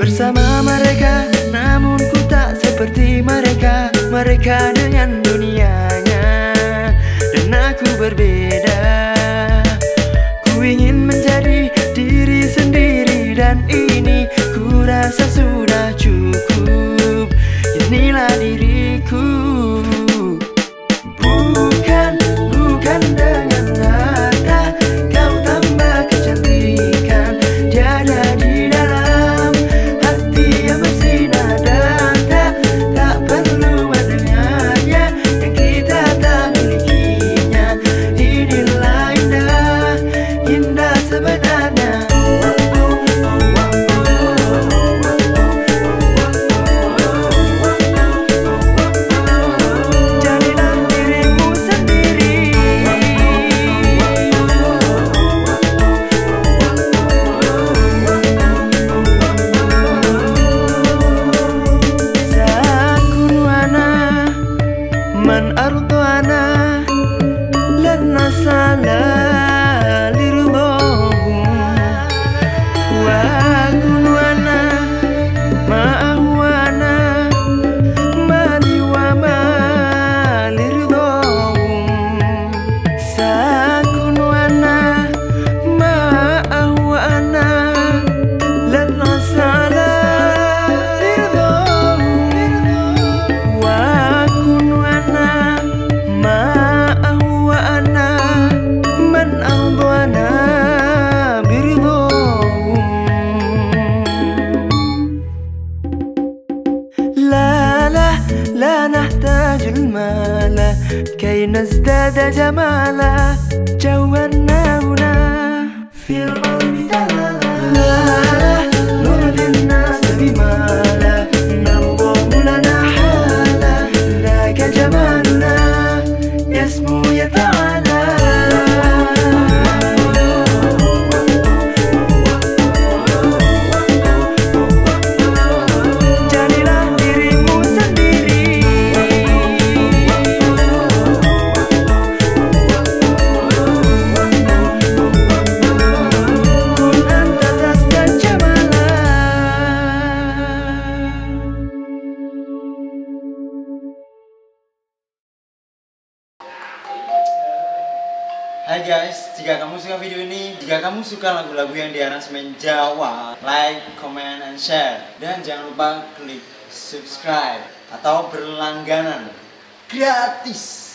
Bersama mereka namun ku tak seperti mereka Mereka dengan dunianya Dan aku berbeda Ku ingin menjadi diri sendiri dan ini ku rasa sudah cukup كي نزداد جمالا هنا في القلب دلا Hai guys, jika kamu suka video ini, jika kamu suka lagu-lagu yang diaransemen Jawa, like, comment, and share. Dan jangan lupa klik subscribe atau berlangganan gratis.